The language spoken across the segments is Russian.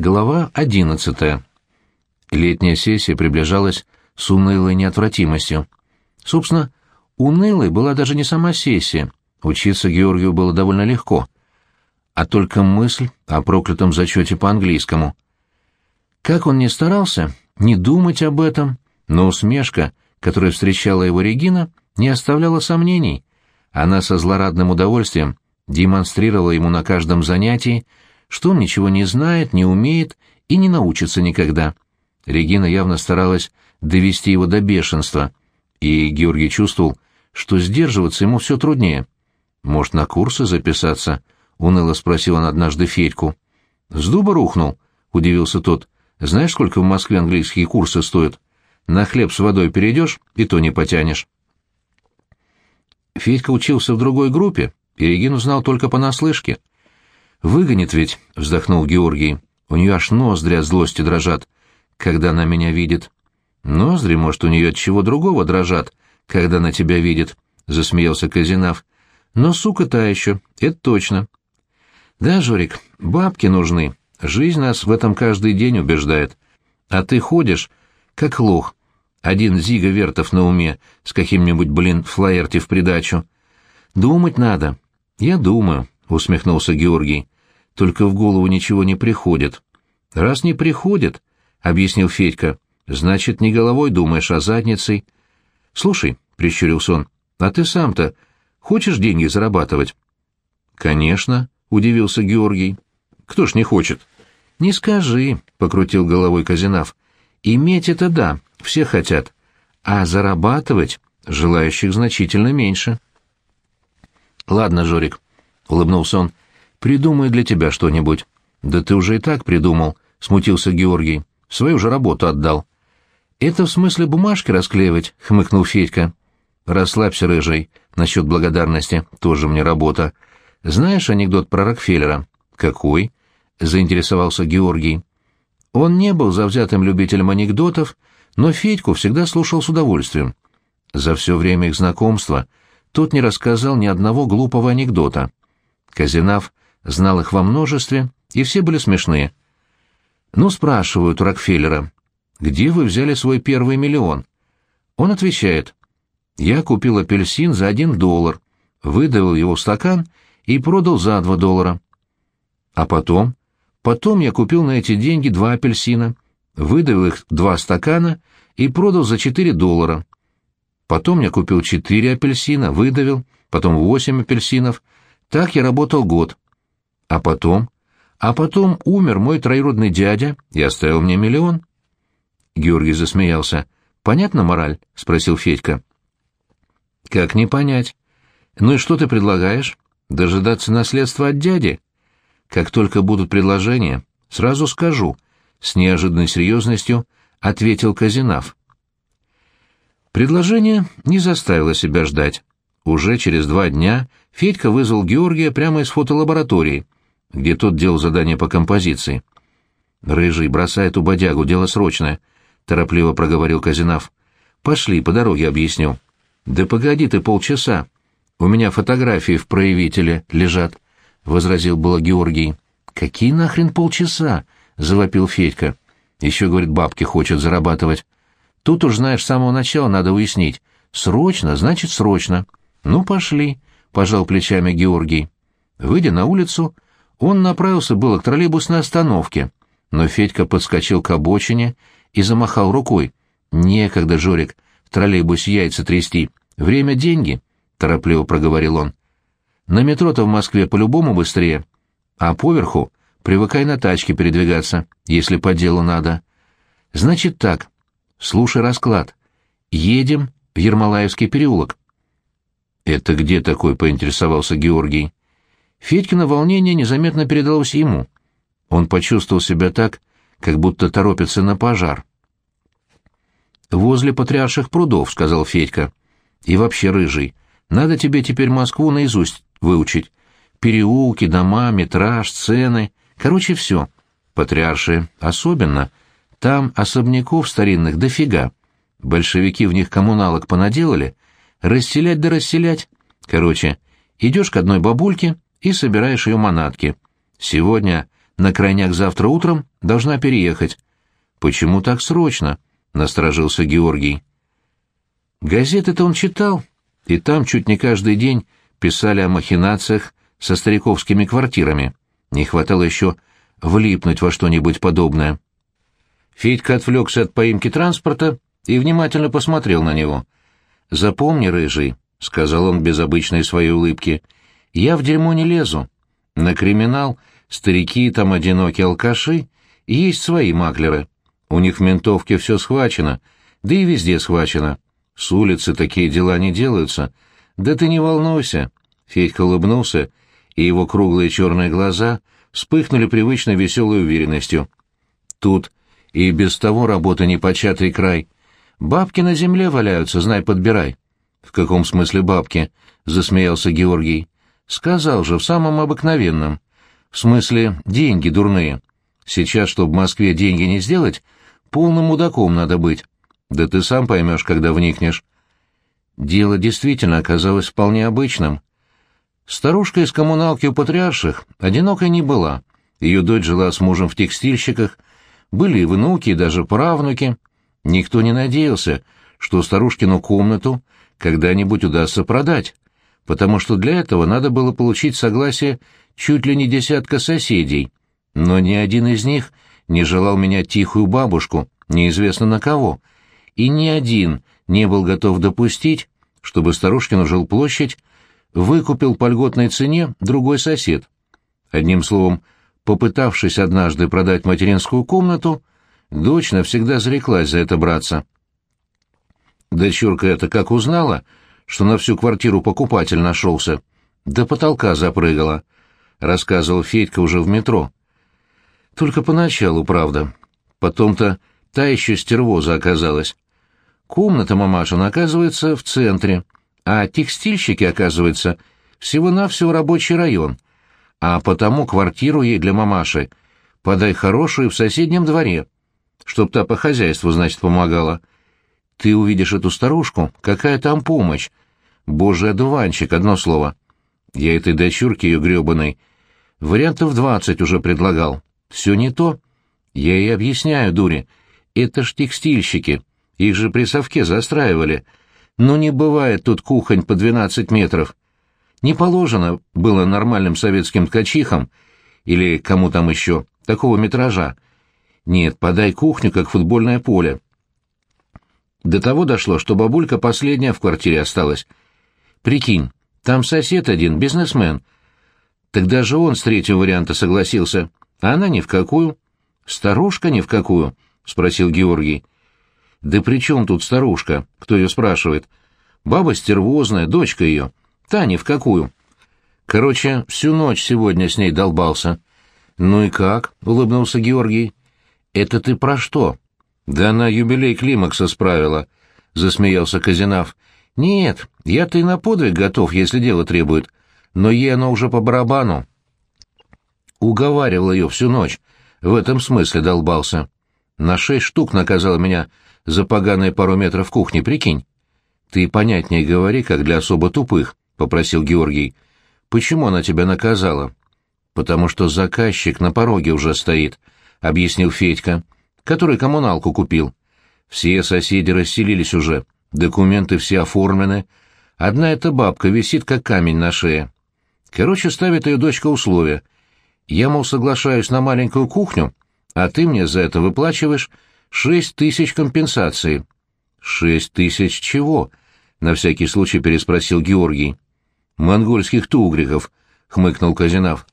Глава одиннадцатая. Летняя сессия приближалась с унылой неотвратимостью. Собственно, унылой была даже не сама сессия. Учиться Георгию было довольно легко. А только мысль о проклятом зачете по английскому. Как он ни старался, не думать об этом, но усмешка, которая встречала его Регина, не оставляла сомнений. Она со злорадным удовольствием демонстрировала ему на каждом занятии, что он ничего не знает, не умеет и не научится никогда. Регина явно старалась довести его до бешенства, и Георгий чувствовал, что сдерживаться ему все труднее. «Может, на курсы записаться?» — уныло спросил он однажды Федьку. «С дуба рухнул?» — удивился тот. «Знаешь, сколько в Москве английские курсы стоят? На хлеб с водой перейдешь, и то не потянешь». Федька учился в другой группе, и Регину знал только понаслышке. «Выгонит ведь», — вздохнул Георгий. «У нее аж ноздри от злости дрожат, когда она меня видит». «Ноздри, может, у нее от чего другого дрожат, когда она тебя видит», — засмеялся Казинав. «Но сука та еще, это точно». «Да, Жорик, бабки нужны. Жизнь нас в этом каждый день убеждает. А ты ходишь, как лох. Один Зига Вертов на уме, с каким-нибудь, блин, флаерти в придачу. Думать надо». «Я думаю», — усмехнулся Георгий. «Только в голову ничего не приходит». «Раз не приходит», — объяснил Федька, — «значит, не головой думаешь, а задницей». «Слушай», — прищурился он, — «а ты сам-то хочешь деньги зарабатывать?» «Конечно», — удивился Георгий. «Кто ж не хочет?» «Не скажи», — покрутил головой Казинав. «Иметь это да, все хотят. А зарабатывать желающих значительно меньше». «Ладно, Жорик», — улыбнулся он, — «придумаю для тебя что-нибудь». «Да ты уже и так придумал», — смутился Георгий. «Свою же работу отдал». «Это в смысле бумажки расклеивать?» — хмыкнул Федька. «Расслабься, рыжий, насчет благодарности, тоже мне работа. Знаешь анекдот про Рокфеллера?» «Какой?» — заинтересовался Георгий. Он не был завзятым любителем анекдотов, но Федьку всегда слушал с удовольствием. За все время их знакомства тот не рассказал ни одного глупого анекдота. Казинав знал их во множестве, и все были смешные. Ну, спрашивают Рокфеллера, где вы взяли свой первый миллион? Он отвечает, я купил апельсин за один доллар, выдавил его в стакан и продал за два доллара. А потом? Потом я купил на эти деньги два апельсина, выдавил их два стакана и продал за четыре доллара. Потом я купил четыре апельсина, выдавил, потом восемь апельсинов. Так я работал год. А потом? А потом умер мой троюродный дядя и оставил мне миллион. Георгий засмеялся. «Понятно мораль?» — спросил Федька. «Как не понять? Ну и что ты предлагаешь? Дожидаться наследства от дяди? Как только будут предложения, сразу скажу», — с неожиданной серьезностью ответил Казинав. Предложение не заставило себя ждать. Уже через два дня Федька вызвал Георгия прямо из фотолаборатории, где тот делал задание по композиции. «Рыжий, бросай эту бодягу, дело срочное», — торопливо проговорил Казинав. «Пошли, по дороге объясню». «Да погоди ты полчаса. У меня фотографии в проявителе лежат», — возразил было Георгий. «Какие нахрен полчаса?» — завопил Федька. «Еще, говорит, бабки хочет зарабатывать». Тут уж, знаешь, с самого начала надо уяснить. Срочно, значит, срочно. Ну, пошли, — пожал плечами Георгий. Выйдя на улицу, он направился было к троллейбусной остановке, но Федька подскочил к обочине и замахал рукой. «Некогда, Жорик, в троллейбусе яйца трясти. Время — деньги», — торопливо проговорил он. «На метро-то в Москве по-любому быстрее, а поверху привыкай на тачке передвигаться, если по делу надо. Значит так, Слушай расклад. Едем в Ермолаевский переулок. Это где такой, поинтересовался Георгий. Федькино волнение незаметно передалось ему. Он почувствовал себя так, как будто торопится на пожар. «Возле патриарших прудов», — сказал Федька. «И вообще, рыжий, надо тебе теперь Москву наизусть выучить. Переулки, дома, метраж, цены, короче, все. Патриарши особенно — там особняков старинных дофига. Большевики в них коммуналок понаделали. Расселять да расселять. Короче, идешь к одной бабульке и собираешь ее манатки. Сегодня на крайняк завтра утром должна переехать. Почему так срочно? насторожился Георгий. Газеты-то он читал, и там чуть не каждый день писали о махинациях со стариковскими квартирами. Не хватало еще влипнуть во что-нибудь подобное. Федька отвлекся от поимки транспорта и внимательно посмотрел на него. «Запомни, рыжий», — сказал он без обычной своей улыбки, — «я в дерьмо не лезу. На криминал старики там одинокие алкаши, есть свои маклеры. У них в ментовке все схвачено, да и везде схвачено. С улицы такие дела не делаются. Да ты не волнуйся». Федька улыбнулся, и его круглые черные глаза вспыхнули привычной веселой уверенностью. «Тут и без того работа непочатый край. Бабки на земле валяются, знай, подбирай». «В каком смысле бабки?» — засмеялся Георгий. «Сказал же, в самом обыкновенном. В смысле, деньги дурные. Сейчас, чтобы в Москве деньги не сделать, полным мудаком надо быть. Да ты сам поймешь, когда вникнешь». Дело действительно оказалось вполне обычным. Старушка из коммуналки у патриарших одинокой не была. Ее дочь жила с мужем в текстильщиках, были и внуки, и даже правнуки. Никто не надеялся, что старушкину комнату когда-нибудь удастся продать, потому что для этого надо было получить согласие чуть ли не десятка соседей, но ни один из них не желал менять тихую бабушку, неизвестно на кого, и ни один не был готов допустить, чтобы старушкину жилплощадь выкупил по льготной цене другой сосед. Одним словом, попытавшись однажды продать материнскую комнату, дочь навсегда зареклась за это браться. Дочурка это как узнала, что на всю квартиру покупатель нашелся, до потолка запрыгала, — рассказывал Федька уже в метро. Только поначалу, правда. Потом-то та еще стервоза оказалась. Комната мамашина оказывается в центре, а текстильщики, оказывается, всего-навсего рабочий район, а потому квартиру ей для мамаши подай хорошую в соседнем дворе, чтоб та по хозяйству, значит, помогала. Ты увидишь эту старушку, какая там помощь. Божий одуванчик, одно слово. Я этой дочурке ее гребаной вариантов двадцать уже предлагал. Все не то. Я ей объясняю, дури. Это ж текстильщики. Их же при совке застраивали. Но не бывает тут кухонь по двенадцать метров. Не положено было нормальным советским ткачихам или кому там еще такого метража. Нет, подай кухню, как футбольное поле. До того дошло, что бабулька последняя в квартире осталась. Прикинь, там сосед один, бизнесмен. Тогда же он с третьего варианта согласился, а она ни в какую. Старушка ни в какую, — спросил Георгий. Да при чем тут старушка? Кто ее спрашивает? Баба стервозная, дочка ее. Та ни в какую. Короче, всю ночь сегодня с ней долбался. Ну и как? — улыбнулся Георгий. Это ты про что? Да она юбилей Климакса справила, — засмеялся Казинав. Нет, я-то и на подвиг готов, если дело требует. Но ей оно уже по барабану. Уговаривал ее всю ночь. В этом смысле долбался. На шесть штук наказал меня за поганые пару метров кухни, прикинь. Ты понятнее говори, как для особо тупых, — попросил Георгий. Почему она тебя наказала? Потому что заказчик на пороге уже стоит, — объяснил Федька который коммуналку купил. Все соседи расселились уже, документы все оформлены. Одна эта бабка висит, как камень на шее. Короче, ставит ее дочка условия. Я, мол, соглашаюсь на маленькую кухню, а ты мне за это выплачиваешь шесть тысяч компенсации. «Шесть тысяч чего?» — на всякий случай переспросил Георгий. «Монгольских тугриков», — хмыкнул Казинав.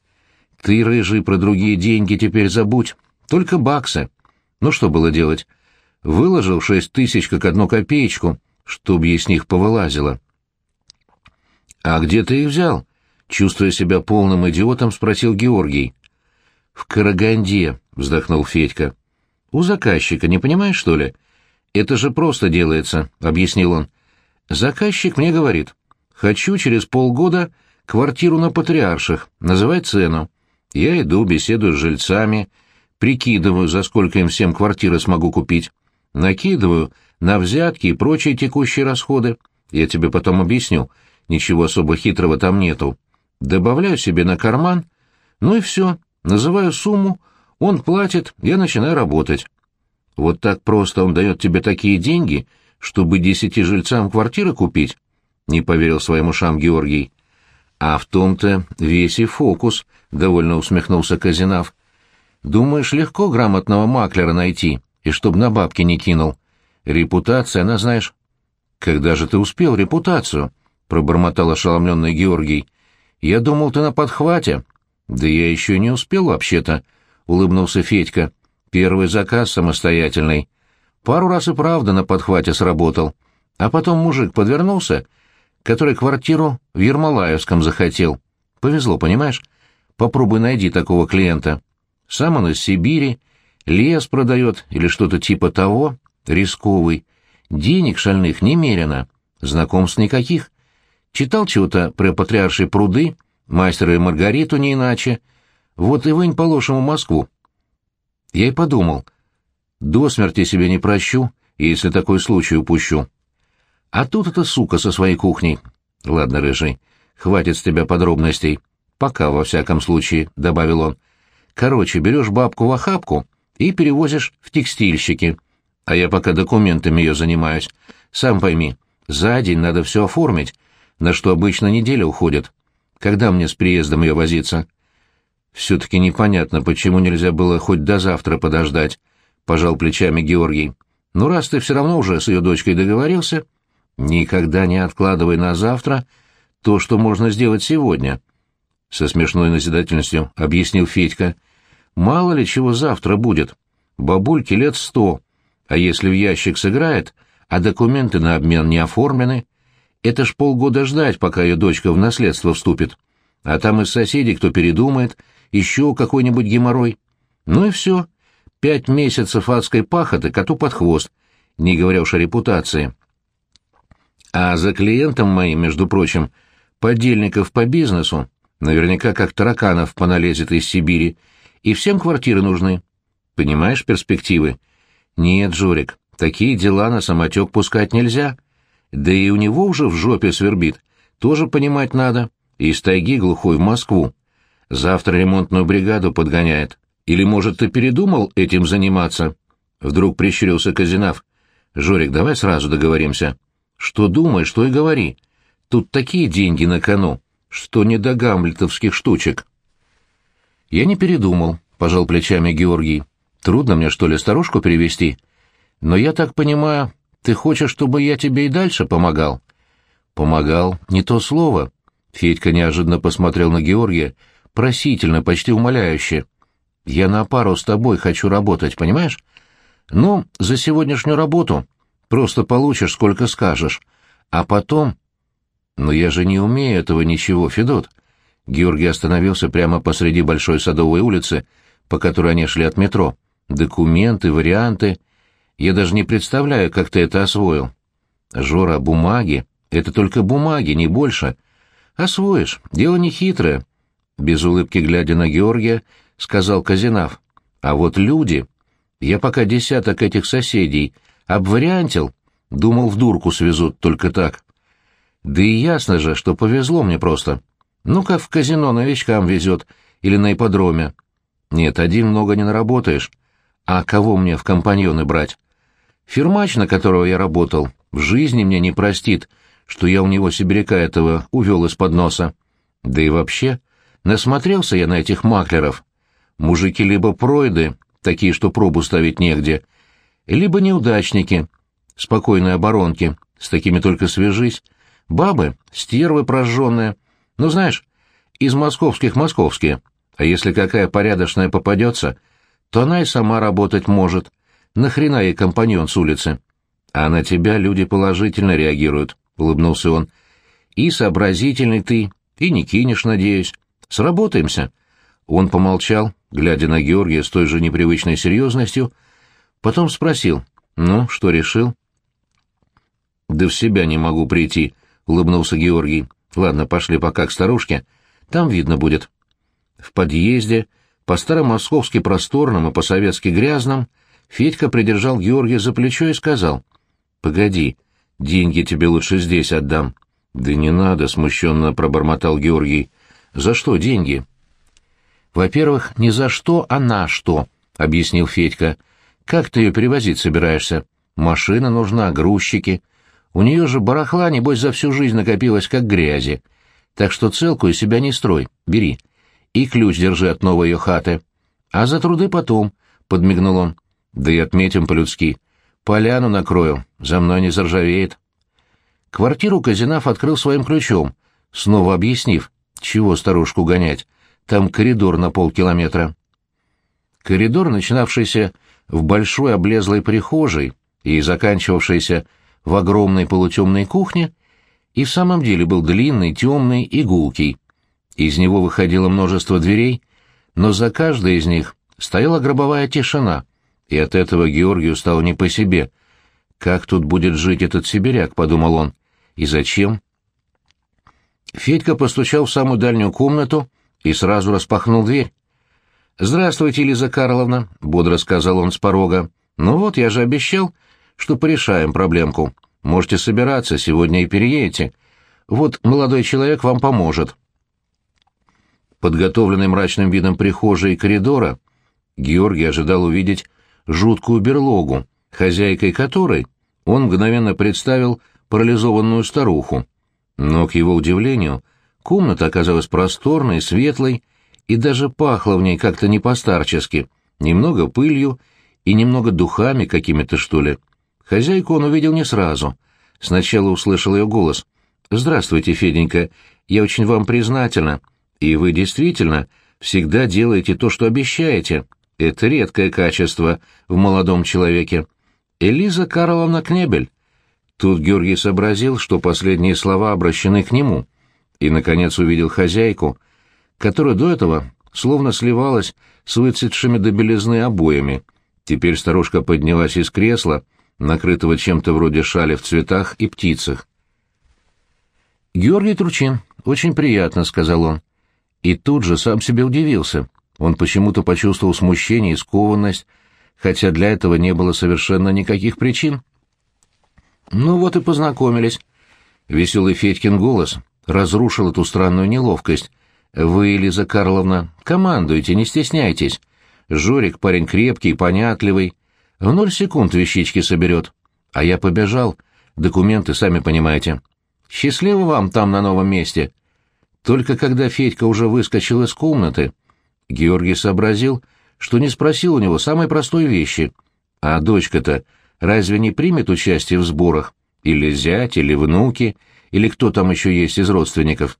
«Ты, рыжий, про другие деньги теперь забудь. Только баксы. Ну что было делать? Выложил шесть тысяч как одну копеечку, чтоб ей с них повылазило. «А где ты их взял?» Чувствуя себя полным идиотом, спросил Георгий. «В Караганде», — вздохнул Федька. «У заказчика, не понимаешь, что ли? Это же просто делается», — объяснил он. «Заказчик мне говорит, хочу через полгода квартиру на Патриарших, называй цену. Я иду, беседую с жильцами, прикидываю, за сколько им всем квартиры смогу купить, накидываю на взятки и прочие текущие расходы. Я тебе потом объясню, ничего особо хитрого там нету. Добавляю себе на карман, ну и все, называю сумму, он платит, я начинаю работать. Вот так просто он дает тебе такие деньги, чтобы десяти жильцам квартиры купить? Не поверил своим ушам Георгий. А в том-то весь и фокус, — довольно усмехнулся Казинав. Думаешь, легко грамотного маклера найти, и чтоб на бабки не кинул? Репутация, она, знаешь... Когда же ты успел репутацию? — пробормотал ошеломленный Георгий. Я думал, ты на подхвате. Да я еще не успел вообще-то, — улыбнулся Федька. Первый заказ самостоятельный. Пару раз и правда на подхвате сработал. А потом мужик подвернулся, который квартиру в Ермолаевском захотел. Повезло, понимаешь? Попробуй найди такого клиента. Сам он из Сибири, лес продает или что-то типа того, рисковый. Денег шальных немерено, знакомств никаких. Читал чего-то про патриаршие пруды, мастера и Маргариту не иначе. Вот и вынь по-лошему Москву. Я и подумал, до смерти себе не прощу, если такой случай упущу. А тут эта сука со своей кухней. Ладно, рыжий, хватит с тебя подробностей. Пока, во всяком случае, — добавил он. Короче, берешь бабку в охапку и перевозишь в текстильщики. А я пока документами ее занимаюсь. Сам пойми, за день надо все оформить, на что обычно неделя уходит. Когда мне с приездом ее возиться? Все-таки непонятно, почему нельзя было хоть до завтра подождать, — пожал плечами Георгий. Ну, раз ты все равно уже с ее дочкой договорился, никогда не откладывай на завтра то, что можно сделать сегодня. Со смешной назидательностью объяснил Федька. Мало ли чего завтра будет. Бабульке лет сто, а если в ящик сыграет, а документы на обмен не оформлены, это ж полгода ждать, пока ее дочка в наследство вступит. А там из соседей кто передумает — еще какой-нибудь геморрой. Ну и все. Пять месяцев адской пахоты коту под хвост, не говоря уж о репутации. А за клиентом моим, между прочим, подельников по бизнесу, наверняка как тараканов поналезет из Сибири, и всем квартиры нужны. Понимаешь перспективы? Нет, Жорик, такие дела на самотек пускать нельзя. Да и у него уже в жопе свербит. Тоже понимать надо. Из тайги глухой в Москву. Завтра ремонтную бригаду подгоняет. Или, может, ты передумал этим заниматься?» Вдруг прищурился Казинав. «Жорик, давай сразу договоримся. Что думаешь, что и говори. Тут такие деньги на кону, что не до гамлетовских штучек». «Я не передумал», — пожал плечами Георгий. «Трудно мне, что ли, старушку перевести? Но я так понимаю, ты хочешь, чтобы я тебе и дальше помогал?» «Помогал, не то слово». Федька неожиданно посмотрел на Георгия, — просительно, почти умоляюще. «Я на пару с тобой хочу работать, понимаешь? Ну, за сегодняшнюю работу просто получишь, сколько скажешь. А потом...» «Но я же не умею этого ничего, Федот». Георгий остановился прямо посреди большой садовой улицы, по которой они шли от метро. «Документы, варианты. Я даже не представляю, как ты это освоил». «Жора, бумаги. Это только бумаги, не больше. Освоишь. Дело не хитрое без улыбки глядя на Георгия, сказал Казинав. А вот люди... Я пока десяток этих соседей обвариантил, думал, в дурку свезут только так. Да и ясно же, что повезло мне просто. Ну, как в казино новичкам везет, или на ипподроме. Нет, один много не наработаешь. А кого мне в компаньоны брать? Фирмач, на которого я работал, в жизни мне не простит, что я у него сибиряка этого увел из-под носа. Да и вообще, Насмотрелся я на этих маклеров. Мужики либо пройды, такие, что пробу ставить негде, либо неудачники, спокойные оборонки, с такими только свяжись. Бабы — стервы прожженные. Ну, знаешь, из московских московские. А если какая порядочная попадется, то она и сама работать может. Нахрена ей компаньон с улицы? А на тебя люди положительно реагируют, — улыбнулся он. И сообразительный ты, и не кинешь, надеюсь. Сработаемся. Он помолчал, глядя на Георгия с той же непривычной серьезностью, потом спросил, «Ну, что решил?» «Да в себя не могу прийти», — улыбнулся Георгий. «Ладно, пошли пока к старушке. Там видно будет». В подъезде, по-старомосковски просторным и по-советски грязным, Федька придержал Георгия за плечо и сказал, «Погоди, деньги тебе лучше здесь отдам». «Да не надо», — смущенно пробормотал Георгий. «За что деньги?» «Во-первых, не за что, а на что», — объяснил Федька. «Как ты ее перевозить собираешься? Машина нужна, грузчики. У нее же барахла, небось, за всю жизнь накопилось, как грязи. Так что целку из себя не строй, бери. И ключ держи от новой ее хаты. А за труды потом», — подмигнул он. «Да и отметим по-людски. Поляну накрою, за мной не заржавеет». Квартиру Казинав открыл своим ключом, снова объяснив, чего старушку гонять. Там коридор на полкилометра. Коридор, начинавшийся в большой облезлой прихожей и заканчивавшийся в огромной полутемной кухне, и в самом деле был длинный, темный и гулкий. Из него выходило множество дверей, но за каждой из них стояла гробовая тишина, и от этого Георгию стало не по себе. «Как тут будет жить этот сибиряк?» — подумал он. «И зачем?» Федька постучал в самую дальнюю комнату и сразу распахнул дверь. «Здравствуйте, Лиза Карловна», — бодро сказал он с порога. «Ну вот, я же обещал, что порешаем проблемку. Можете собираться, сегодня и переедете. Вот молодой человек вам поможет». Подготовленный мрачным видом прихожей и коридора, Георгий ожидал увидеть жуткую берлогу, хозяйкой которой он мгновенно представил парализованную старуху. Но, к его удивлению, комната оказалась просторной, светлой, и даже пахло в ней как-то не постарчески, немного пылью и немного духами какими-то, что ли. Хозяйку он увидел не сразу. Сначала услышал ее голос. «Здравствуйте, Феденька, я очень вам признательна. И вы действительно всегда делаете то, что обещаете. Это редкое качество в молодом человеке. Элиза Карловна Кнебель». Тут Георгий сообразил, что последние слова обращены к нему, и, наконец, увидел хозяйку, которая до этого словно сливалась с выцветшими до белизны обоями. Теперь старушка поднялась из кресла, накрытого чем-то вроде шали в цветах и птицах. «Георгий Тручин, очень приятно», — сказал он. И тут же сам себе удивился. Он почему-то почувствовал смущение и скованность, хотя для этого не было совершенно никаких причин. Ну вот и познакомились. Веселый Федькин голос разрушил эту странную неловкость. Вы, Лиза Карловна, командуйте, не стесняйтесь. Жорик парень крепкий, понятливый. В ноль секунд вещички соберет. А я побежал. Документы, сами понимаете. Счастливо вам там на новом месте. Только когда Федька уже выскочил из комнаты, Георгий сообразил, что не спросил у него самой простой вещи. А дочка-то разве не примет участие в сборах? Или зять, или внуки, или кто там еще есть из родственников?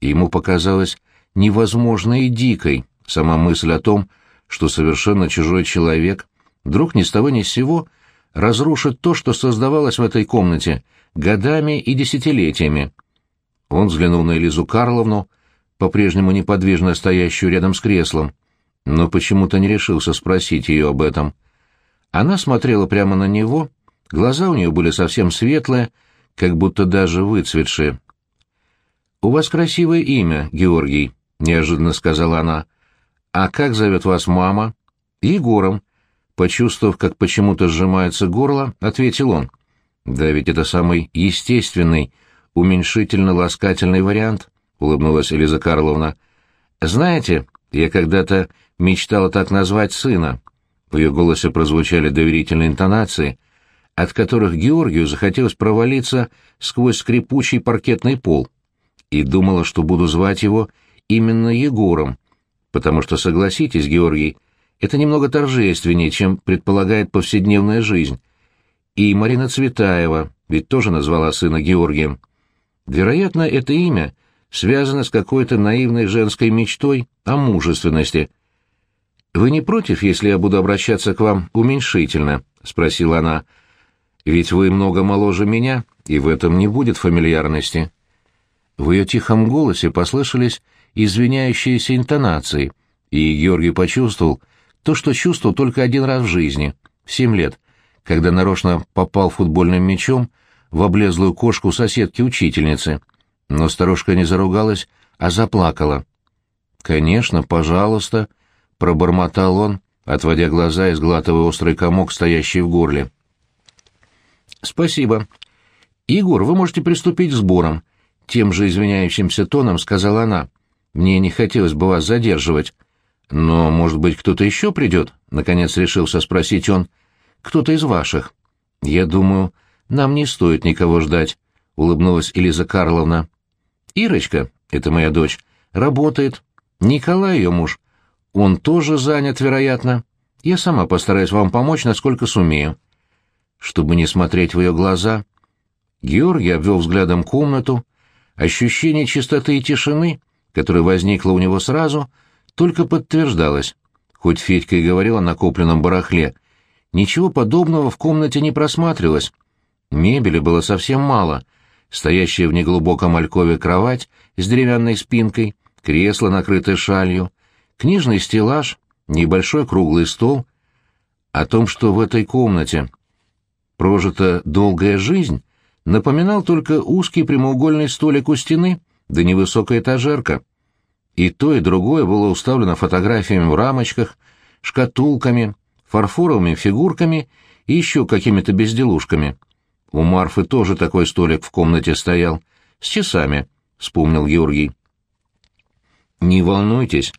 Ему показалось невозможной и дикой сама мысль о том, что совершенно чужой человек вдруг ни с того ни с сего разрушит то, что создавалось в этой комнате годами и десятилетиями. Он взглянул на Элизу Карловну, по-прежнему неподвижно стоящую рядом с креслом, но почему-то не решился спросить ее об этом. Она смотрела прямо на него, глаза у нее были совсем светлые, как будто даже выцветшие. «У вас красивое имя, Георгий», — неожиданно сказала она. «А как зовет вас мама?» «Егором». Почувствовав, как почему-то сжимается горло, ответил он. «Да ведь это самый естественный, уменьшительно-ласкательный вариант», — улыбнулась Элиза Карловна. «Знаете, я когда-то мечтала так назвать сына, в ее голосе прозвучали доверительные интонации, от которых Георгию захотелось провалиться сквозь скрипучий паркетный пол. И думала, что буду звать его именно Егором, потому что, согласитесь, Георгий, это немного торжественнее, чем предполагает повседневная жизнь. И Марина Цветаева ведь тоже назвала сына Георгием. Вероятно, это имя связано с какой-то наивной женской мечтой о мужественности — «Вы не против, если я буду обращаться к вам уменьшительно?» — спросила она. «Ведь вы много моложе меня, и в этом не будет фамильярности». В ее тихом голосе послышались извиняющиеся интонации, и Георгий почувствовал то, что чувствовал только один раз в жизни, в семь лет, когда нарочно попал футбольным мячом в облезлую кошку соседки-учительницы. Но старушка не заругалась, а заплакала. «Конечно, пожалуйста», пробормотал он, отводя глаза и сглатывая острый комок, стоящий в горле. «Спасибо. Егор, вы можете приступить к сборам», — тем же извиняющимся тоном сказала она. «Мне не хотелось бы вас задерживать». Но, может быть, кто-то еще придет? Наконец решился спросить он. Кто-то из ваших. Я думаю, нам не стоит никого ждать, улыбнулась Элиза Карловна. Ирочка, это моя дочь, работает. Николай ее муж. Он тоже занят, вероятно. Я сама постараюсь вам помочь, насколько сумею. Чтобы не смотреть в ее глаза, Георгий обвел взглядом комнату. Ощущение чистоты и тишины, которое возникло у него сразу, только подтверждалось. Хоть Федька и говорил о накопленном барахле, ничего подобного в комнате не просматривалось. Мебели было совсем мало. Стоящая в неглубоком алькове кровать с деревянной спинкой, кресло, накрытое шалью, книжный стеллаж, небольшой круглый стол. О том, что в этой комнате прожита долгая жизнь, напоминал только узкий прямоугольный столик у стены, да невысокая этажерка. И то, и другое было уставлено фотографиями в рамочках, шкатулками, фарфоровыми фигурками и еще какими-то безделушками. У Марфы тоже такой столик в комнате стоял, с часами, — вспомнил Георгий. «Не волнуйтесь,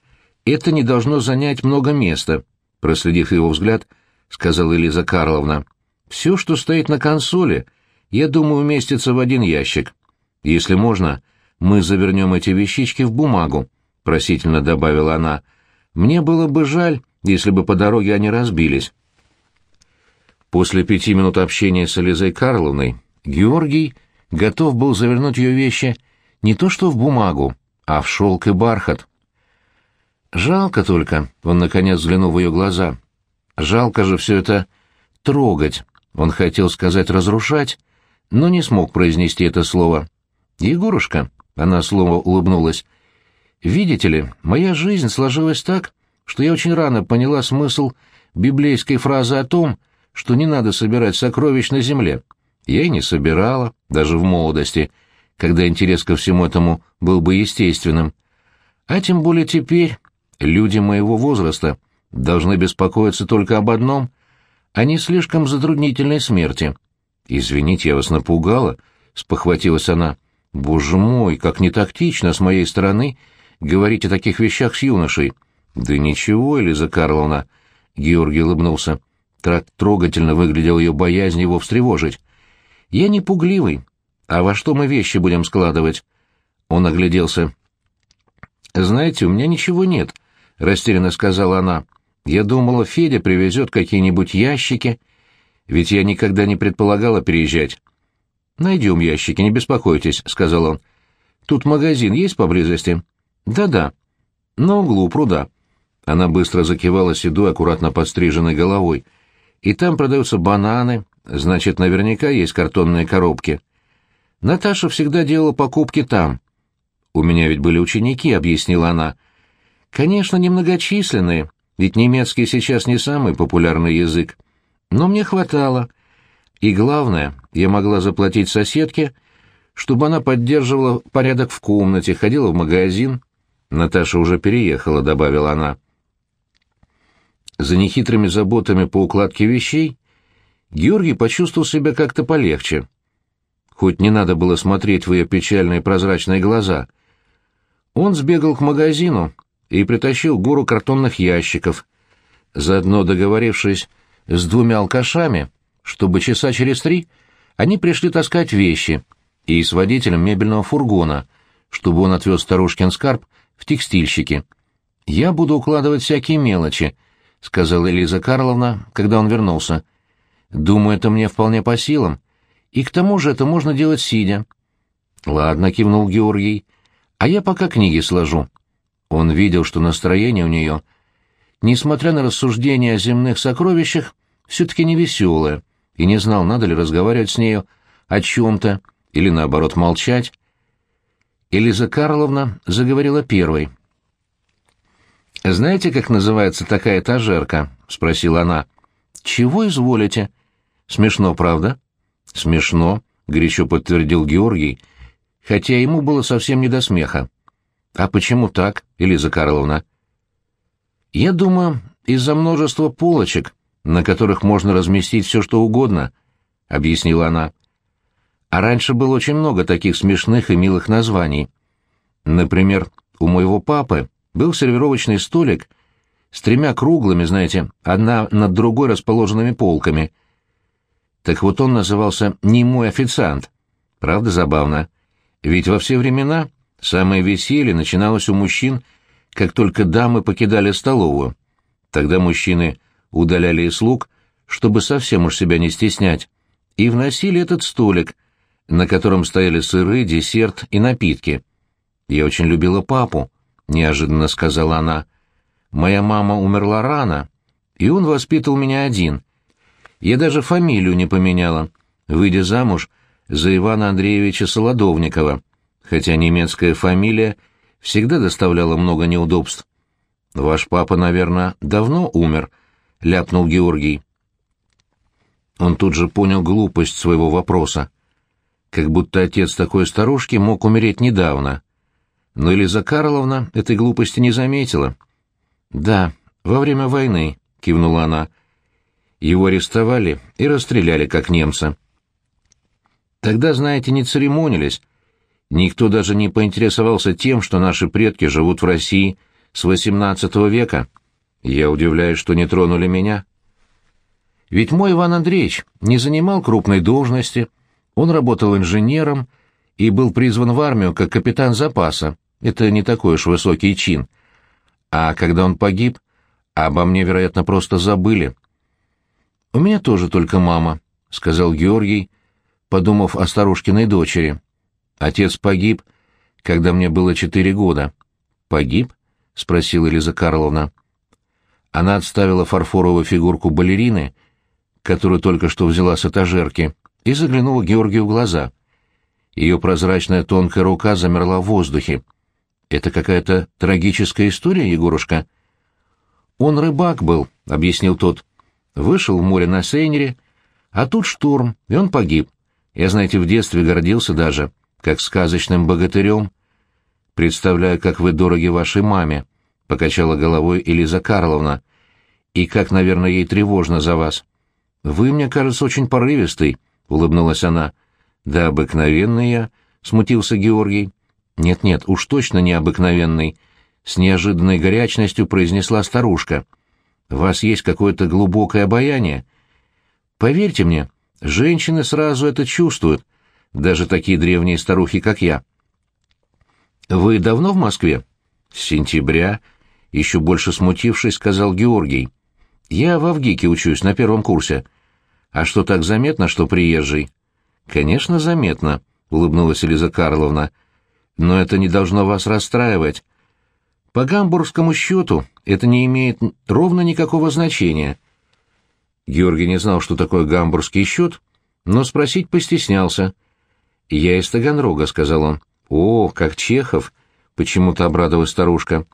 это не должно занять много места», — проследив его взгляд, сказала Элиза Карловна. «Все, что стоит на консоли, я думаю, уместится в один ящик. Если можно, мы завернем эти вещички в бумагу, — просительно добавила она. «Мне было бы жаль, если бы по дороге они разбились». После пяти минут общения с Элизой Карловной Георгий готов был завернуть ее вещи не то что в бумагу, а в шелк и бархат. Жалко только, он наконец взглянул в ее глаза. Жалко же все это трогать. Он хотел сказать разрушать, но не смог произнести это слово. «Егорушка», — она слово улыбнулась, Видите ли, моя жизнь сложилась так, что я очень рано поняла смысл библейской фразы о том, что не надо собирать сокровищ на земле. Я и не собирала, даже в молодости, когда интерес ко всему этому был бы естественным. А тем более теперь люди моего возраста должны беспокоиться только об одном — о не слишком затруднительной смерти. «Извините, я вас напугала», — спохватилась она. «Боже мой, как нетактично с моей стороны говорить о таких вещах с юношей. Да ничего, Элиза Карловна, Георгий улыбнулся. Так трогательно выглядел ее боязнь его встревожить. Я не пугливый. А во что мы вещи будем складывать? Он огляделся. Знаете, у меня ничего нет, растерянно сказала она. Я думала, Федя привезет какие-нибудь ящики, ведь я никогда не предполагала переезжать. Найдем ящики, не беспокойтесь, сказал он. Тут магазин есть поблизости? «Да-да, на углу пруда». Она быстро закивала седой, аккуратно подстриженной головой. «И там продаются бананы, значит, наверняка есть картонные коробки». Наташа всегда делала покупки там. «У меня ведь были ученики», — объяснила она. «Конечно, немногочисленные, ведь немецкий сейчас не самый популярный язык. Но мне хватало. И главное, я могла заплатить соседке, чтобы она поддерживала порядок в комнате, ходила в магазин, Наташа уже переехала, добавила она. За нехитрыми заботами по укладке вещей Георгий почувствовал себя как-то полегче. Хоть не надо было смотреть в ее печальные прозрачные глаза. Он сбегал к магазину и притащил гору картонных ящиков, заодно договорившись с двумя алкашами, чтобы часа через три они пришли таскать вещи, и с водителем мебельного фургона, чтобы он отвез старушкин скарб в текстильщике. «Я буду укладывать всякие мелочи», — сказала Элиза Карловна, когда он вернулся. «Думаю, это мне вполне по силам. И к тому же это можно делать сидя». «Ладно», — кивнул Георгий. «А я пока книги сложу». Он видел, что настроение у нее, несмотря на рассуждения о земных сокровищах, все-таки невеселое, и не знал, надо ли разговаривать с нею о чем-то или, наоборот, молчать. Элиза Карловна заговорила первой. «Знаете, как называется такая этажерка?» — спросила она. «Чего изволите?» «Смешно, правда?» «Смешно», — горячо подтвердил Георгий, хотя ему было совсем не до смеха. «А почему так, Элиза Карловна?» «Я думаю, из-за множества полочек, на которых можно разместить все, что угодно», — объяснила она. А раньше было очень много таких смешных и милых названий. Например, у моего папы был сервировочный столик с тремя круглыми, знаете, одна над другой расположенными полками. Так вот он назывался «Немой официант». Правда забавно? Ведь во все времена самое веселье начиналось у мужчин, как только дамы покидали столовую. Тогда мужчины удаляли из слуг, чтобы совсем уж себя не стеснять, и вносили этот столик, на котором стояли сыры, десерт и напитки. «Я очень любила папу», — неожиданно сказала она. «Моя мама умерла рано, и он воспитывал меня один. Я даже фамилию не поменяла, выйдя замуж за Ивана Андреевича Солодовникова, хотя немецкая фамилия всегда доставляла много неудобств. «Ваш папа, наверное, давно умер», — ляпнул Георгий. Он тут же понял глупость своего вопроса. Как будто отец такой старушки мог умереть недавно. Но Элиза Карловна этой глупости не заметила. «Да, во время войны», — кивнула она. «Его арестовали и расстреляли, как немца». Тогда, знаете, не церемонились. Никто даже не поинтересовался тем, что наши предки живут в России с XVIII века. Я удивляюсь, что не тронули меня. Ведь мой Иван Андреевич не занимал крупной должности, он работал инженером и был призван в армию как капитан запаса. Это не такой уж высокий чин. А когда он погиб, обо мне, вероятно, просто забыли. «У меня тоже только мама», — сказал Георгий, подумав о старушкиной дочери. «Отец погиб, когда мне было четыре года». «Погиб?» — спросила Лиза Карловна. Она отставила фарфоровую фигурку балерины, которую только что взяла с этажерки, и заглянула Георгию в глаза. Ее прозрачная тонкая рука замерла в воздухе. «Это какая-то трагическая история, Егорушка?» «Он рыбак был», — объяснил тот. «Вышел в море на сейнере, а тут шторм, и он погиб. Я, знаете, в детстве гордился даже, как сказочным богатырем. Представляю, как вы дороги вашей маме», — покачала головой Элиза Карловна. «И как, наверное, ей тревожно за вас». «Вы, мне кажется, очень порывистый», — улыбнулась она. «Да обыкновенный я», — смутился Георгий. «Нет-нет, уж точно необыкновенный», — с неожиданной горячностью произнесла старушка. «У вас есть какое-то глубокое обаяние. Поверьте мне, женщины сразу это чувствуют, даже такие древние старухи, как я». «Вы давно в Москве?» «С сентября», — еще больше смутившись, сказал Георгий. «Я в Авгике учусь на первом курсе. А что так заметно, что приезжий?» «Конечно, заметно», — улыбнулась Элиза Карловна. «Но это не должно вас расстраивать. По гамбургскому счету это не имеет ровно никакого значения». Георгий не знал, что такое гамбургский счет, но спросить постеснялся. «Я из Таганрога», — сказал он. «О, как Чехов!» — почему-то обрадовалась старушка.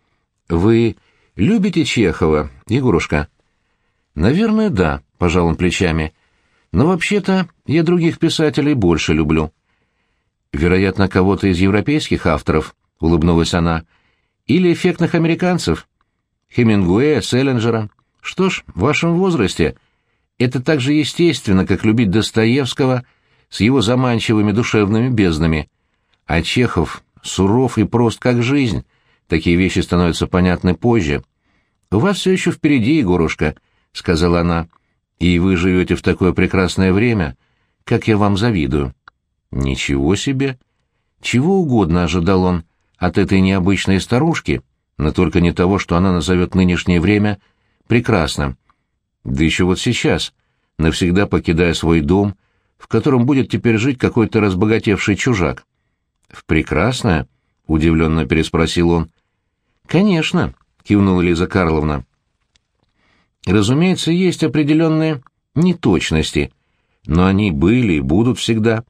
«Вы любите Чехова, Егорушка?» «Наверное, да», — пожал он плечами. «Но вообще-то я других писателей больше люблю». «Вероятно, кого-то из европейских авторов», — улыбнулась она. «Или эффектных американцев. Хемингуэя, Селлинджера. Что ж, в вашем возрасте это так же естественно, как любить Достоевского с его заманчивыми душевными безднами. А Чехов суров и прост, как жизнь. Такие вещи становятся понятны позже. У вас все еще впереди, Егорушка». — сказала она, — «и вы живете в такое прекрасное время, как я вам завидую». «Ничего себе!» Чего угодно ожидал он от этой необычной старушки, но только не того, что она назовет нынешнее время прекрасным. Да еще вот сейчас, навсегда покидая свой дом, в котором будет теперь жить какой-то разбогатевший чужак. «В прекрасное?» — удивленно переспросил он. «Конечно», — кивнула Лиза Карловна. Разумеется, есть определенные неточности, но они были и будут всегда.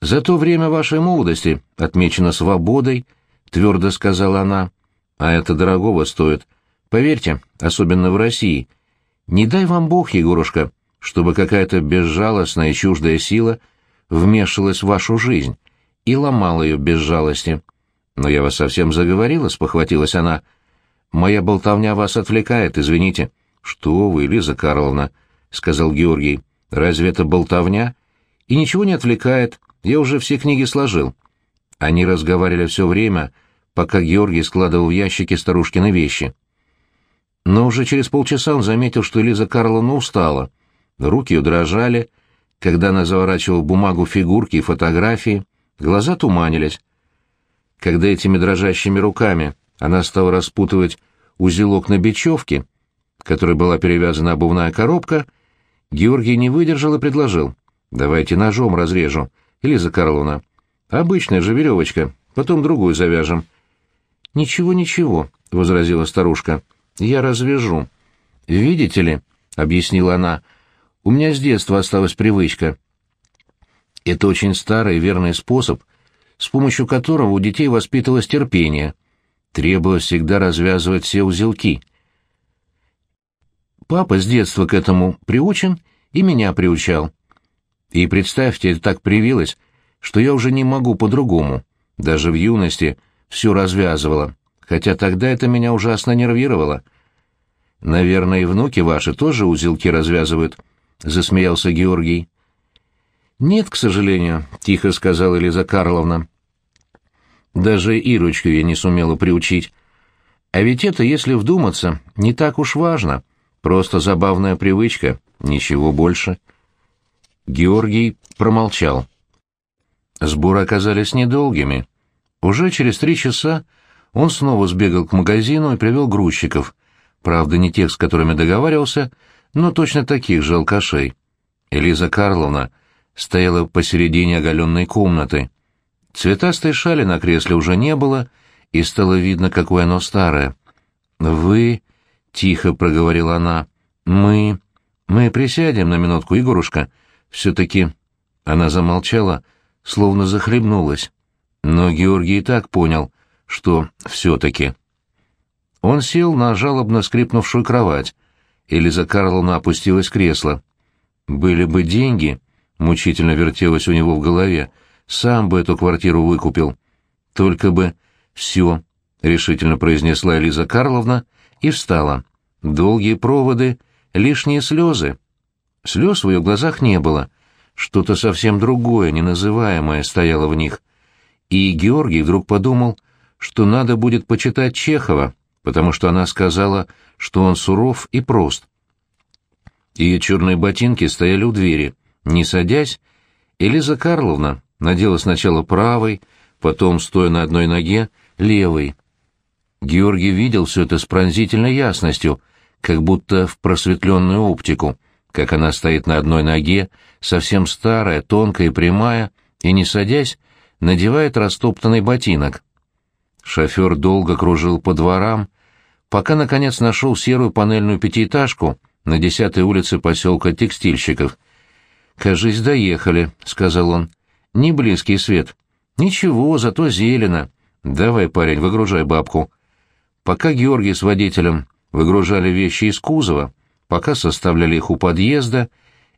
За то время вашей молодости отмечено свободой, твердо сказала она, а это дорогого стоит. Поверьте, особенно в России. Не дай вам Бог, Егорушка, чтобы какая-то безжалостная чуждая сила вмешалась в вашу жизнь и ломала ее без жалости. Но я вас совсем заговорила, спохватилась она. Моя болтовня вас отвлекает, извините. «Что вы, Лиза Карловна», — сказал Георгий, — «разве это болтовня?» «И ничего не отвлекает, я уже все книги сложил». Они разговаривали все время, пока Георгий складывал в ящики старушкины вещи. Но уже через полчаса он заметил, что Лиза Карловна устала. Руки ее дрожали, когда она заворачивала бумагу фигурки и фотографии, глаза туманились. Когда этими дрожащими руками она стала распутывать узелок на бечевке, которой была перевязана обувная коробка, Георгий не выдержал и предложил. «Давайте ножом разрежу, Элиза Карловна. Обычная же веревочка, потом другую завяжем». «Ничего, ничего», — возразила старушка. «Я развяжу». «Видите ли», — объяснила она, — «у меня с детства осталась привычка. Это очень старый верный способ, с помощью которого у детей воспитывалось терпение. Требовалось всегда развязывать все узелки. Папа с детства к этому приучен и меня приучал. И представьте, это так привилось, что я уже не могу по-другому. Даже в юности все развязывала, хотя тогда это меня ужасно нервировало. Наверное, и внуки ваши тоже узелки развязывают, — засмеялся Георгий. «Нет, к сожалению», — тихо сказала Лиза Карловна. Даже Ирочку я не сумела приучить. А ведь это, если вдуматься, не так уж важно. Просто забавная привычка, ничего больше. Георгий промолчал. Сборы оказались недолгими. Уже через три часа он снова сбегал к магазину и привел грузчиков. Правда, не тех, с которыми договаривался, но точно таких же алкашей. Элиза Карловна стояла посередине оголенной комнаты. Цветастой шали на кресле уже не было, и стало видно, какое оно старое. «Вы...» — тихо проговорила она. «Мы... мы присядем на минутку, Егорушка. Все-таки...» Она замолчала, словно захлебнулась. Но Георгий и так понял, что «все-таки...» Он сел на жалобно скрипнувшую кровать. Элиза Карловна опустилась кресло. «Были бы деньги...» — мучительно вертелось у него в голове — сам бы эту квартиру выкупил. Только бы... Все, — решительно произнесла Элиза Карловна и встала. Долгие проводы, лишние слезы. Слез в ее глазах не было. Что-то совсем другое, неназываемое, стояло в них. И Георгий вдруг подумал, что надо будет почитать Чехова, потому что она сказала, что он суров и прост. Ее черные ботинки стояли у двери. Не садясь, Элиза Карловна надела сначала правой, потом, стоя на одной ноге, левой. Георгий видел все это с пронзительной ясностью, как будто в просветленную оптику, как она стоит на одной ноге, совсем старая, тонкая и прямая, и, не садясь, надевает растоптанный ботинок. Шофер долго кружил по дворам, пока, наконец, нашел серую панельную пятиэтажку на десятой улице поселка Текстильщиков. «Кажись, доехали», — сказал он. Не близкий свет. Ничего, зато зелено. Давай, парень, выгружай бабку. Пока Георгий с водителем выгружали вещи из кузова, пока составляли их у подъезда,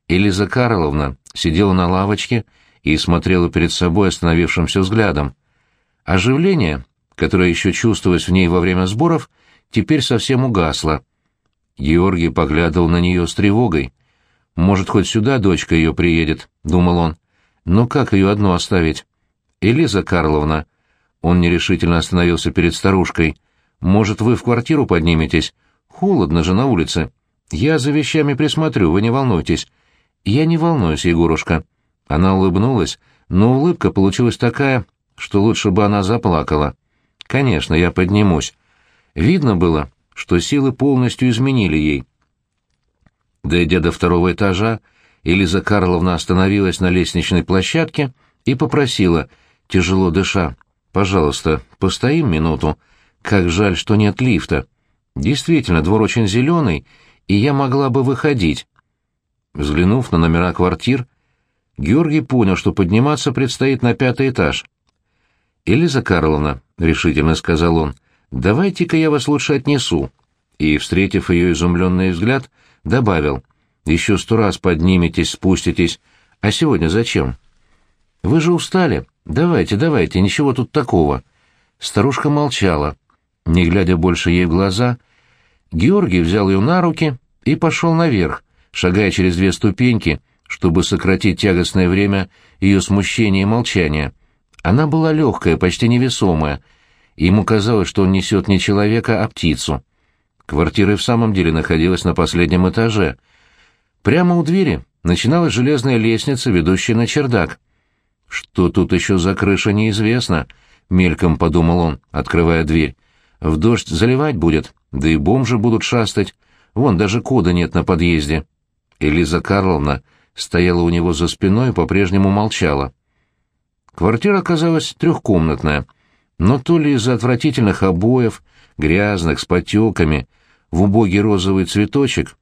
Элиза Карловна сидела на лавочке и смотрела перед собой остановившимся взглядом. Оживление, которое еще чувствовалось в ней во время сборов, теперь совсем угасло. Георгий поглядывал на нее с тревогой. «Может, хоть сюда дочка ее приедет», — думал он. Но как ее одну оставить? Элиза Карловна. Он нерешительно остановился перед старушкой. Может, вы в квартиру подниметесь? Холодно же на улице. Я за вещами присмотрю, вы не волнуйтесь. Я не волнуюсь, Егорушка. Она улыбнулась, но улыбка получилась такая, что лучше бы она заплакала. Конечно, я поднимусь. Видно было, что силы полностью изменили ей. Дойдя до второго этажа, Элиза Карловна остановилась на лестничной площадке и попросила, тяжело дыша, «Пожалуйста, постоим минуту. Как жаль, что нет лифта. Действительно, двор очень зеленый, и я могла бы выходить». Взглянув на номера квартир, Георгий понял, что подниматься предстоит на пятый этаж. «Элиза Карловна», — решительно сказал он, — «давайте-ка я вас лучше отнесу». И, встретив ее изумленный взгляд, добавил — еще сто раз подниметесь, спуститесь. А сегодня зачем? Вы же устали. Давайте, давайте, ничего тут такого. Старушка молчала. Не глядя больше ей в глаза, Георгий взял ее на руки и пошел наверх, шагая через две ступеньки, чтобы сократить тягостное время ее смущения и молчания. Она была легкая, почти невесомая. Ему казалось, что он несет не человека, а птицу. Квартира в самом деле находилась на последнем этаже. Прямо у двери начиналась железная лестница, ведущая на чердак. «Что тут еще за крыша, неизвестно», — мельком подумал он, открывая дверь. «В дождь заливать будет, да и бомжи будут шастать. Вон, даже кода нет на подъезде». Элиза Карловна стояла у него за спиной и по-прежнему молчала. Квартира оказалась трехкомнатная, но то ли из-за отвратительных обоев, грязных, с потеками, в убогий розовый цветочек,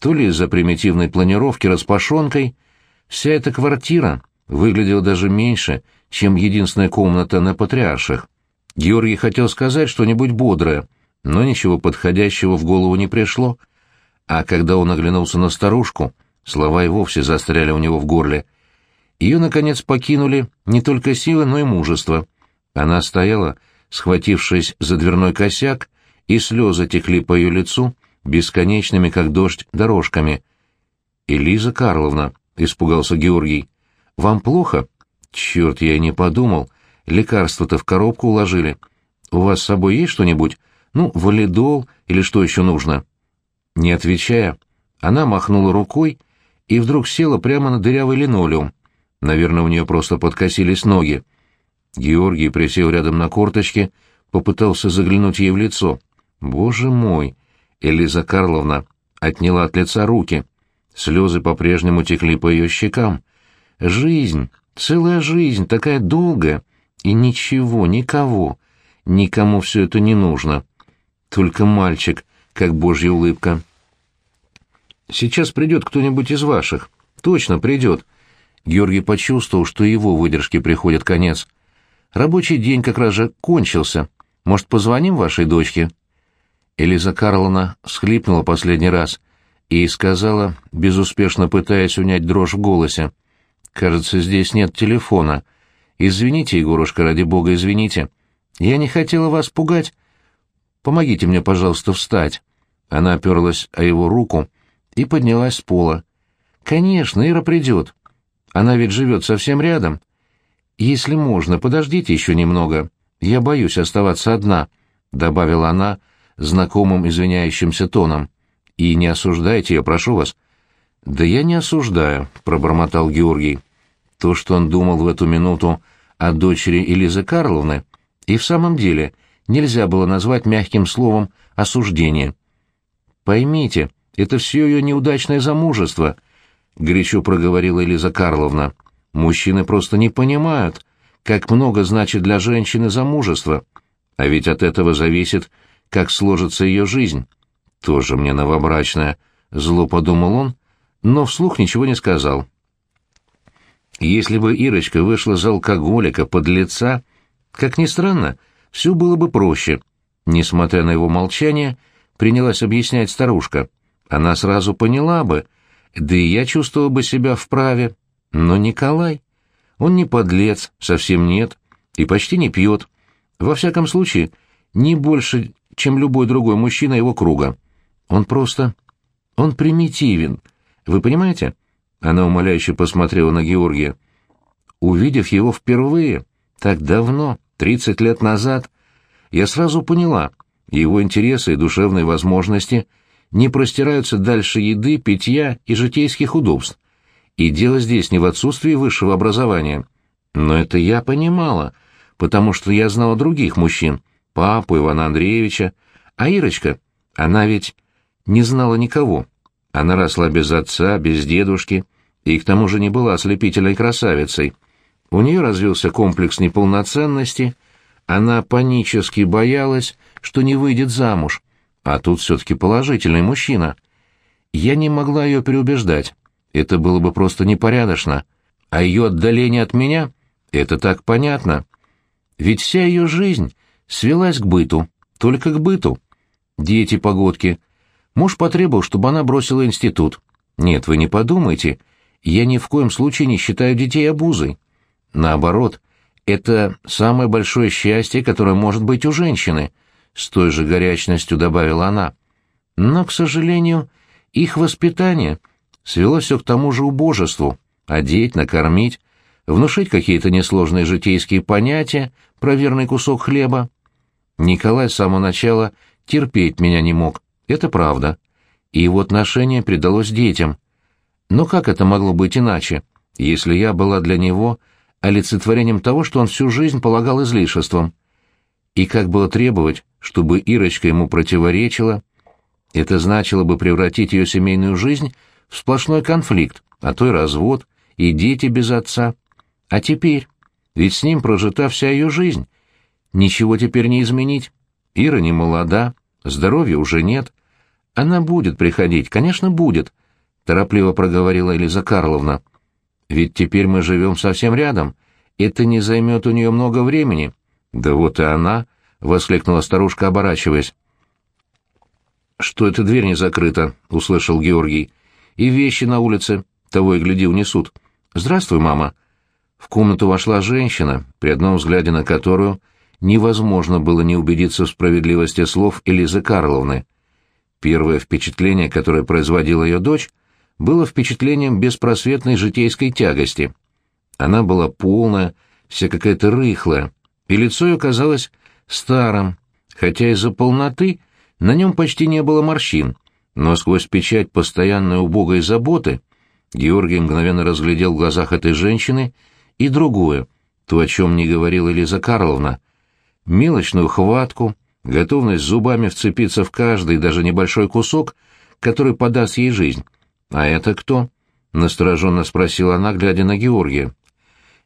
то ли из-за примитивной планировки распашонкой, вся эта квартира выглядела даже меньше, чем единственная комната на Патриарших. Георгий хотел сказать что-нибудь бодрое, но ничего подходящего в голову не пришло, а когда он оглянулся на старушку, слова и вовсе застряли у него в горле. Ее, наконец, покинули не только силы, но и мужество. Она стояла, схватившись за дверной косяк, и слезы текли по ее лицу, бесконечными, как дождь, дорожками. «Элиза Карловна», — испугался Георгий, — «вам плохо?» «Черт, я и не подумал. Лекарства-то в коробку уложили. У вас с собой есть что-нибудь? Ну, валидол или что еще нужно?» Не отвечая, она махнула рукой и вдруг села прямо на дырявый линолеум. Наверное, у нее просто подкосились ноги. Георгий присел рядом на корточке, попытался заглянуть ей в лицо. «Боже мой!» Элиза Карловна отняла от лица руки. Слезы по-прежнему текли по ее щекам. «Жизнь, целая жизнь, такая долгая, и ничего, никого, никому все это не нужно. Только мальчик, как божья улыбка». «Сейчас придет кто-нибудь из ваших. Точно придет». Георгий почувствовал, что его выдержке приходит конец. Рабочий день как раз же кончился. Может, позвоним вашей дочке?» Элиза Карловна схлипнула последний раз и сказала, безуспешно пытаясь унять дрожь в голосе. «Кажется, здесь нет телефона. Извините, Егорушка, ради бога, извините. Я не хотела вас пугать. Помогите мне, пожалуйста, встать». Она оперлась о его руку и поднялась с пола. «Конечно, Ира придет. Она ведь живет совсем рядом. «Если можно, подождите еще немного. Я боюсь оставаться одна», — добавила она знакомым извиняющимся тоном. «И не осуждайте, я прошу вас». «Да я не осуждаю», — пробормотал Георгий. То, что он думал в эту минуту о дочери Элизы Карловны, и в самом деле нельзя было назвать мягким словом «осуждение». «Поймите, это все ее неудачное замужество», — горячо проговорила Элиза Карловна. Мужчины просто не понимают, как много значит для женщины замужество, а ведь от этого зависит, как сложится ее жизнь. Тоже мне новобрачная, зло подумал он, но вслух ничего не сказал. Если бы Ирочка вышла за алкоголика, под лица, как ни странно, все было бы проще. Несмотря на его молчание, принялась объяснять старушка. Она сразу поняла бы, да и я чувствовала бы себя вправе. Но Николай... Он не подлец, совсем нет, и почти не пьет. Во всяком случае, не больше, чем любой другой мужчина его круга. Он просто... Он примитивен. Вы понимаете? Она умоляюще посмотрела на Георгия. Увидев его впервые, так давно, тридцать лет назад, я сразу поняла, его интересы и душевные возможности не простираются дальше еды, питья и житейских удобств. И дело здесь не в отсутствии высшего образования. Но это я понимала, потому что я знала других мужчин, папу Ивана Андреевича, а Ирочка, она ведь не знала никого. Она росла без отца, без дедушки, и к тому же не была ослепительной красавицей. У нее развился комплекс неполноценности, она панически боялась, что не выйдет замуж, а тут все-таки положительный мужчина. Я не могла ее переубеждать. Это было бы просто непорядочно. А ее отдаление от меня — это так понятно. Ведь вся ее жизнь свелась к быту, только к быту. Дети погодки. Муж потребовал, чтобы она бросила институт. Нет, вы не подумайте, я ни в коем случае не считаю детей обузой. Наоборот, это самое большое счастье, которое может быть у женщины, с той же горячностью добавила она. Но, к сожалению, их воспитание — свело все к тому же убожеству — одеть, накормить, внушить какие-то несложные житейские понятия про верный кусок хлеба. Николай с самого начала терпеть меня не мог, Это правда. И его отношение передалось детям. Но как это могло быть иначе, если я была для него олицетворением того, что он всю жизнь полагал излишеством? И как было требовать, чтобы Ирочка ему противоречила? Это значило бы превратить ее семейную жизнь в сплошной конфликт, а то и развод, и дети без отца. А теперь? Ведь с ним прожита вся ее жизнь. Ничего теперь не изменить. Ира не молода, здоровья уже нет. Она будет приходить, конечно, будет, — торопливо проговорила Элиза Карловна. Ведь теперь мы живем совсем рядом. Это не займет у нее много времени. Да вот и она, — воскликнула старушка, оборачиваясь. «Что эта дверь не закрыта?» — услышал Георгий. «И вещи на улице, того и гляди, унесут. Здравствуй, мама». В комнату вошла женщина, при одном взгляде на которую невозможно было не убедиться в справедливости слов Элизы Карловны. Первое впечатление, которое производила ее дочь, было впечатлением беспросветной житейской тягости. Она была полная, вся какая-то рыхлая, и лицо ее казалось старым, хотя из-за полноты на нем почти не было морщин, но сквозь печать постоянной убогой заботы Георгий мгновенно разглядел в глазах этой женщины и другое, то, о чем не говорила Лиза Карловна, мелочную хватку, готовность зубами вцепиться в каждый, даже небольшой кусок, который подаст ей жизнь. «А это кто?» — настороженно спросила она, глядя на Георгия.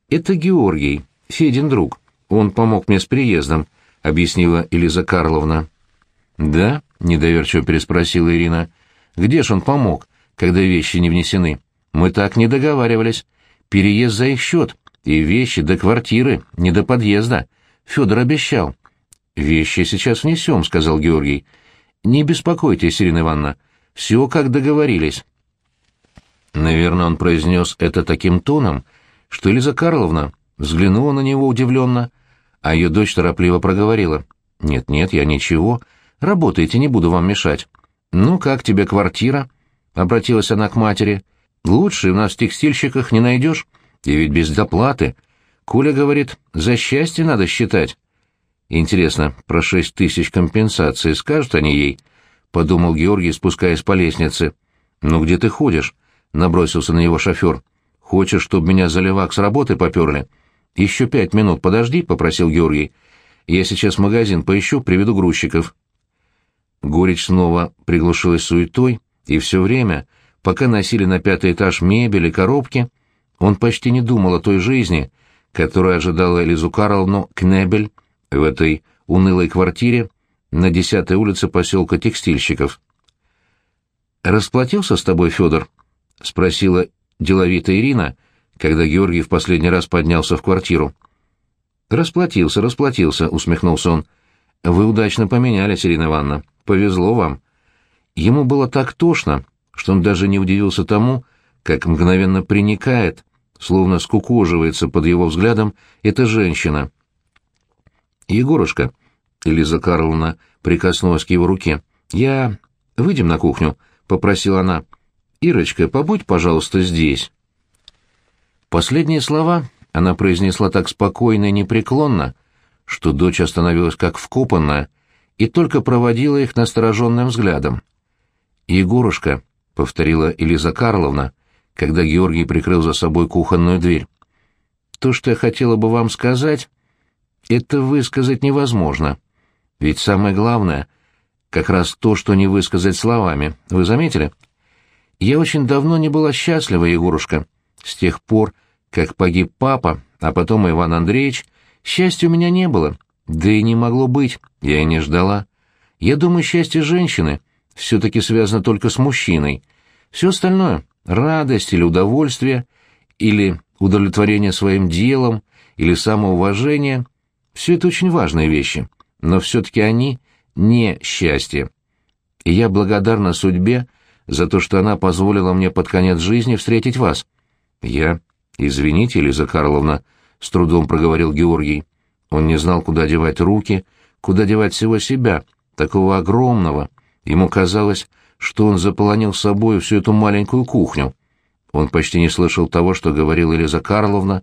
«Это Георгий, Федин друг. Он помог мне с приездом», — объяснила Элиза Карловна. «Да?» — недоверчиво переспросила Ирина. «Где ж он помог, когда вещи не внесены? Мы так не договаривались. Переезд за их счет, и вещи до квартиры, не до подъезда. Федор обещал». «Вещи сейчас внесем», — сказал Георгий. «Не беспокойтесь, Ирина Ивановна. Все, как договорились». Наверное, он произнес это таким тоном, что Лиза Карловна взглянула на него удивленно, а ее дочь торопливо проговорила. «Нет-нет, я ничего. Работайте, не буду вам мешать». «Ну, как тебе квартира?» — обратилась она к матери. «Лучше у нас в текстильщиках не найдешь. И ведь без доплаты. Куля говорит, за счастье надо считать». Интересно, про шесть тысяч компенсации скажут они ей? Подумал Георгий, спускаясь по лестнице. Ну где ты ходишь? Набросился на него шофер. Хочешь, чтобы меня за левак с работы поперли? Еще пять минут подожди, попросил Георгий. Я сейчас магазин поищу, приведу грузчиков. Горечь снова приглушилась суетой, и все время, пока носили на пятый этаж мебель и коробки, он почти не думал о той жизни, которая ожидала Элизу Карловну Кнебель в этой унылой квартире на десятой улице поселка Текстильщиков. «Расплатился с тобой, Федор?» — спросила деловитая Ирина, когда Георгий в последний раз поднялся в квартиру. «Расплатился, расплатился», — усмехнулся он. «Вы удачно поменялись, Ирина Ивановна. Повезло вам». Ему было так тошно, что он даже не удивился тому, как мгновенно приникает, словно скукоживается под его взглядом эта женщина — «Егорушка», — Элиза Карловна прикоснулась к его руке, — «я... Выйдем на кухню», — попросила она. «Ирочка, побудь, пожалуйста, здесь». Последние слова она произнесла так спокойно и непреклонно, что дочь остановилась как вкопанная и только проводила их настороженным взглядом. «Егорушка», — повторила Элиза Карловна, когда Георгий прикрыл за собой кухонную дверь, — «то, что я хотела бы вам сказать...» это высказать невозможно. Ведь самое главное — как раз то, что не высказать словами. Вы заметили? Я очень давно не была счастлива, Егорушка. С тех пор, как погиб папа, а потом Иван Андреевич, счастья у меня не было. Да и не могло быть, я и не ждала. Я думаю, счастье женщины все-таки связано только с мужчиной. Все остальное — радость или удовольствие, или удовлетворение своим делом, или самоуважение — все это очень важные вещи, но все-таки они не счастье. И я благодарна судьбе за то, что она позволила мне под конец жизни встретить вас. Я... Извините, Лиза Карловна, — с трудом проговорил Георгий. Он не знал, куда девать руки, куда девать всего себя, такого огромного. Ему казалось, что он заполонил собой всю эту маленькую кухню. Он почти не слышал того, что говорила Лиза Карловна,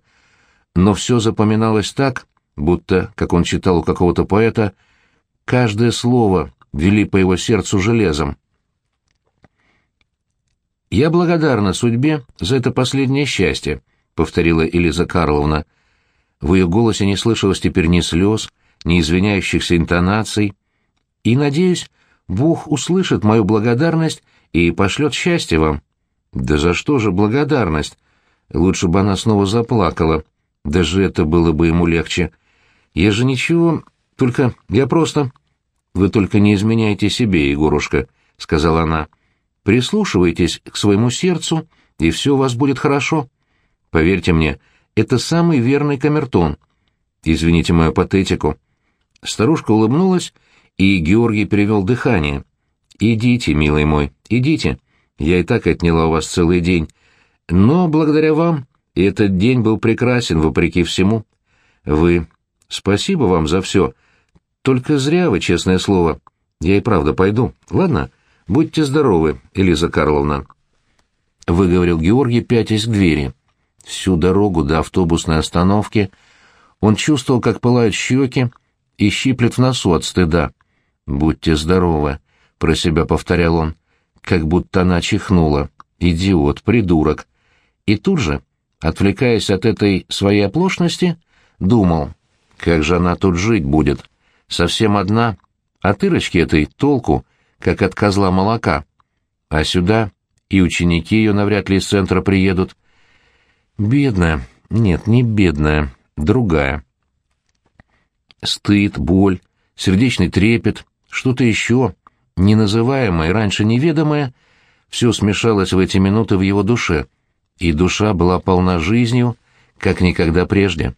но все запоминалось так, будто, как он читал у какого-то поэта, каждое слово вели по его сердцу железом. «Я благодарна судьбе за это последнее счастье», — повторила Элиза Карловна. В ее голосе не слышалось теперь ни слез, ни извиняющихся интонаций. «И, надеюсь, Бог услышит мою благодарность и пошлет счастье вам». «Да за что же благодарность? Лучше бы она снова заплакала. Даже это было бы ему легче. Я же ничего, только я просто...» «Вы только не изменяйте себе, Егорушка», — сказала она. «Прислушивайтесь к своему сердцу, и все у вас будет хорошо. Поверьте мне, это самый верный камертон. Извините мою патетику». Старушка улыбнулась, и Георгий перевел дыхание. «Идите, милый мой, идите. Я и так отняла у вас целый день. Но благодаря вам этот день был прекрасен, вопреки всему. Вы... Спасибо вам за все. Только зря вы, честное слово. Я и правда пойду. Ладно? Будьте здоровы, Элиза Карловна. Выговорил Георгий, пятясь к двери. Всю дорогу до автобусной остановки он чувствовал, как пылают щеки и щиплет в носу от стыда. «Будьте здоровы», — про себя повторял он, как будто она чихнула. «Идиот, придурок». И тут же, отвлекаясь от этой своей оплошности, думал, как же она тут жить будет совсем одна, от Ирочки этой толку, как от козла молока. А сюда и ученики ее навряд ли из центра приедут. Бедная, нет, не бедная, другая. Стыд, боль, сердечный трепет, что-то еще, неназываемое, раньше неведомое, все смешалось в эти минуты в его душе, и душа была полна жизнью, как никогда прежде.